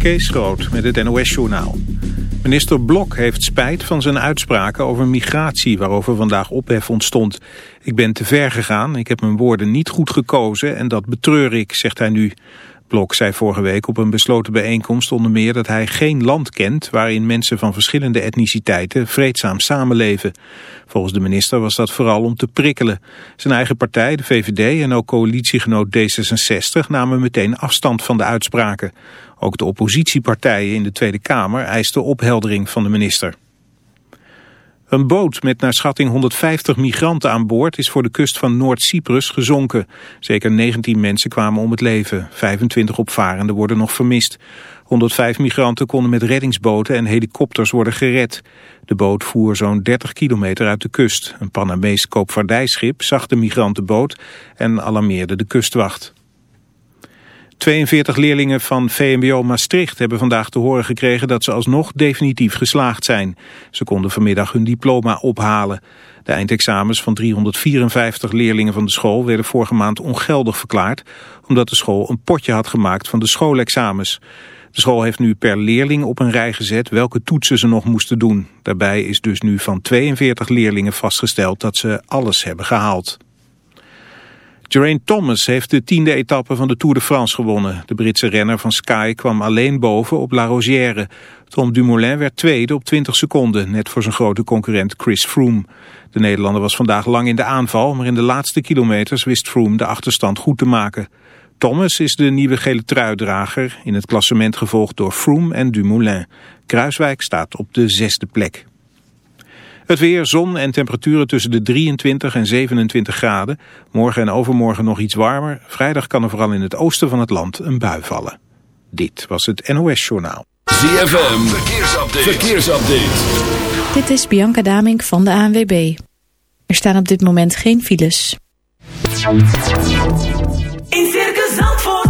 Kees Groot met het NOS-journaal. Minister Blok heeft spijt van zijn uitspraken over migratie... waarover vandaag ophef ontstond. Ik ben te ver gegaan, ik heb mijn woorden niet goed gekozen... en dat betreur ik, zegt hij nu. Blok zei vorige week op een besloten bijeenkomst onder meer dat hij geen land kent waarin mensen van verschillende etniciteiten vreedzaam samenleven. Volgens de minister was dat vooral om te prikkelen. Zijn eigen partij, de VVD en ook coalitiegenoot D66 namen meteen afstand van de uitspraken. Ook de oppositiepartijen in de Tweede Kamer eisten opheldering van de minister. Een boot met naar schatting 150 migranten aan boord is voor de kust van Noord-Cyprus gezonken. Zeker 19 mensen kwamen om het leven. 25 opvarenden worden nog vermist. 105 migranten konden met reddingsboten en helikopters worden gered. De boot voer zo'n 30 kilometer uit de kust. Een Panamees koopvaardijschip zag de migrantenboot en alarmeerde de kustwacht. 42 leerlingen van VMBO Maastricht hebben vandaag te horen gekregen dat ze alsnog definitief geslaagd zijn. Ze konden vanmiddag hun diploma ophalen. De eindexamens van 354 leerlingen van de school werden vorige maand ongeldig verklaard, omdat de school een potje had gemaakt van de schoolexamens. De school heeft nu per leerling op een rij gezet welke toetsen ze nog moesten doen. Daarbij is dus nu van 42 leerlingen vastgesteld dat ze alles hebben gehaald. Geraint Thomas heeft de tiende etappe van de Tour de France gewonnen. De Britse renner van Sky kwam alleen boven op La Rosière. Tom Dumoulin werd tweede op 20 seconden, net voor zijn grote concurrent Chris Froome. De Nederlander was vandaag lang in de aanval, maar in de laatste kilometers wist Froome de achterstand goed te maken. Thomas is de nieuwe gele truidrager, in het klassement gevolgd door Froome en Dumoulin. Kruiswijk staat op de zesde plek. Het weer, zon en temperaturen tussen de 23 en 27 graden. Morgen en overmorgen nog iets warmer. Vrijdag kan er vooral in het oosten van het land een bui vallen. Dit was het NOS Journaal. ZFM, verkeersupdate. verkeersupdate. Dit is Bianca Damink van de ANWB. Er staan op dit moment geen files. In Circus Zandvoort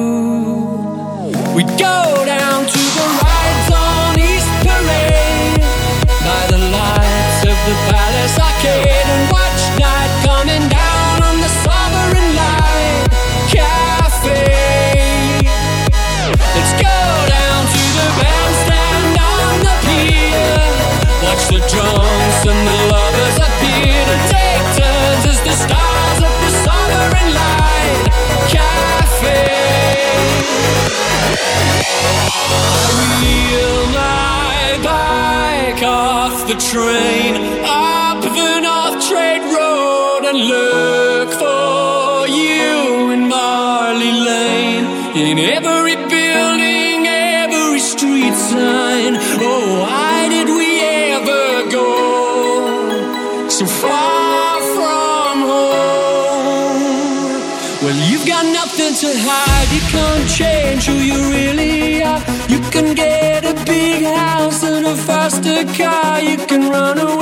train. can run away.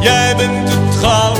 Jij bent het goudste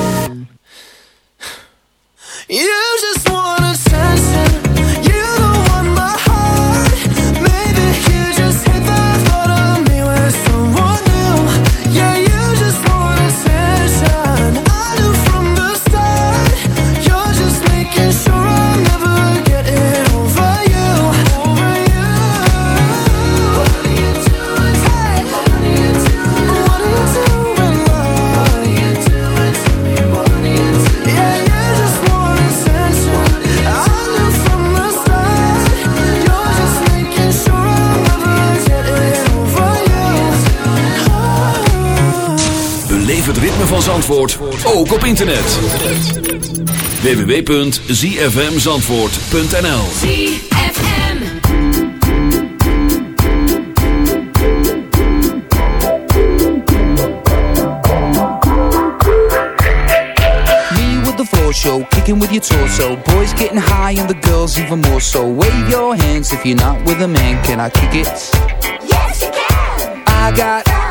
Zandvoort ook op internet. www.zfmzandvoort.nl ZFM Me with the floor show, kicking with your torso Boys getting high and the girls even more so Wave your hands if you're not with a man Can I kick it? Yes you can! I got...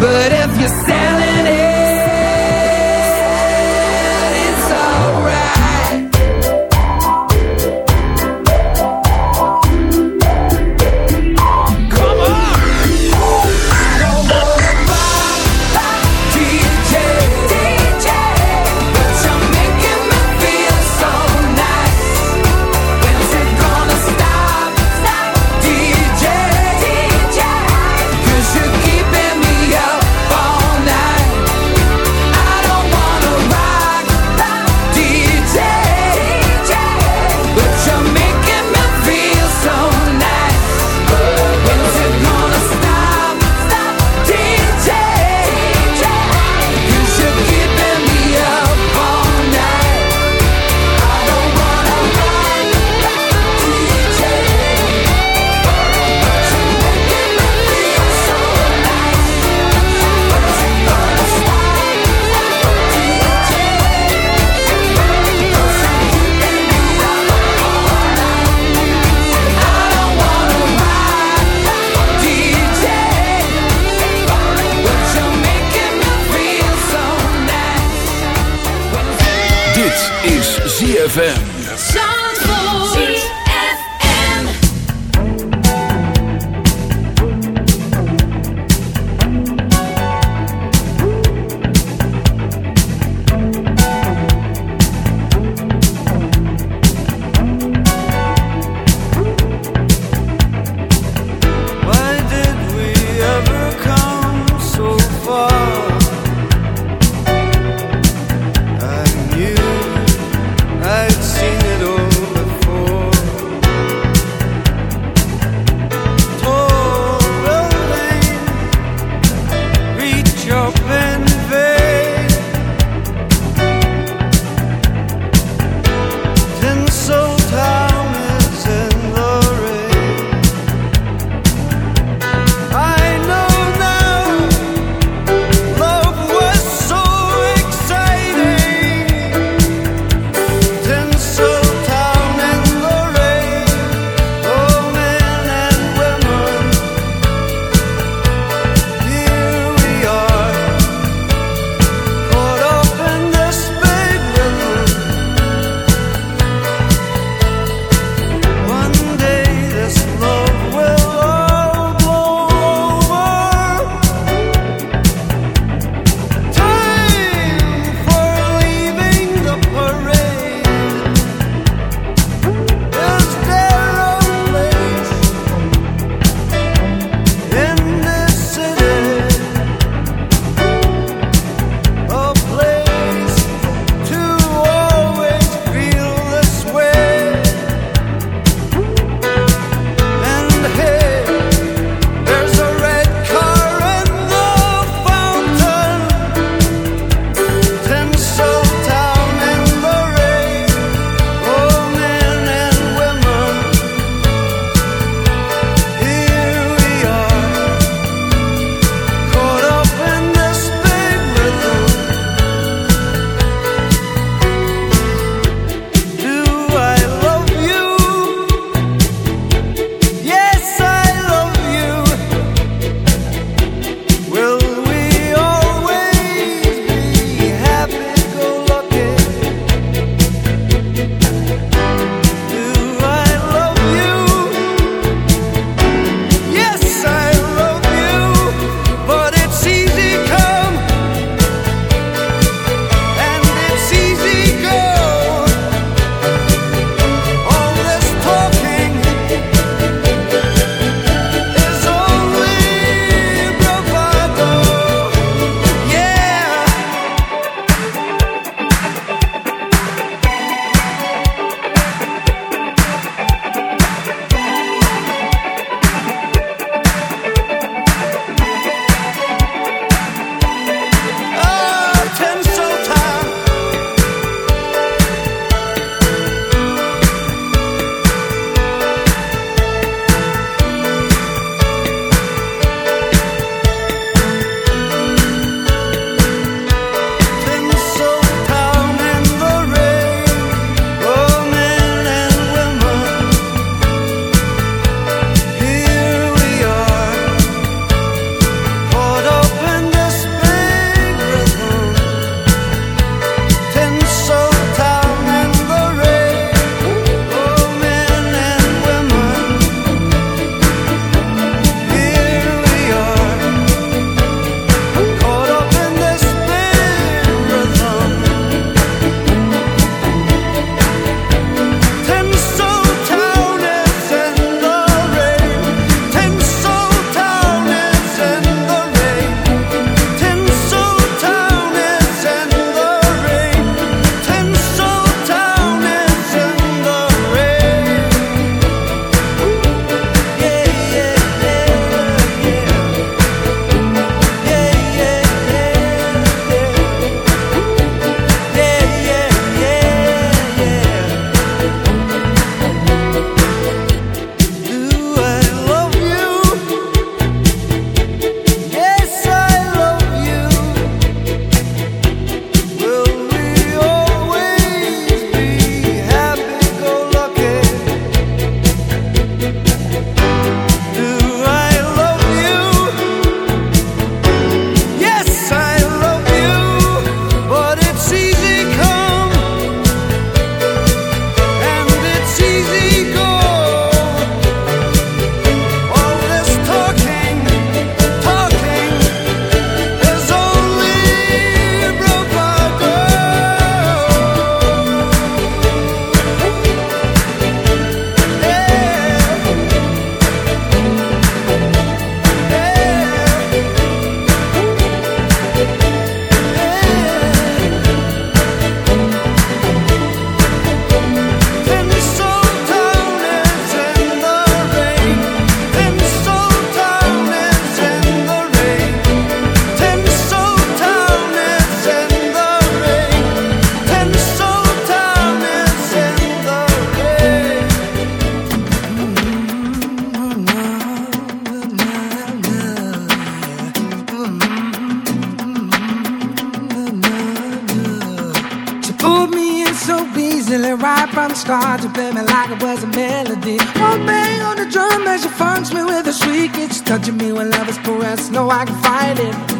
but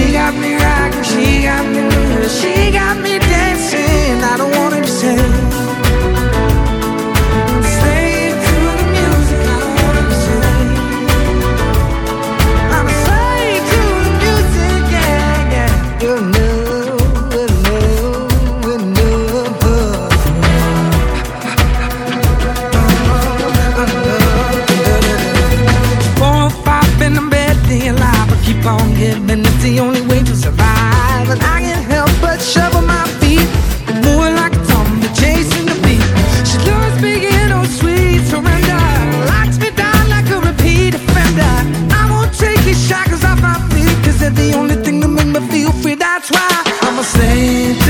She got me rocking, she got me moving, she got me dancing. I don't wanna be saved. the only thing that make me feel free. That's why I'm a saint.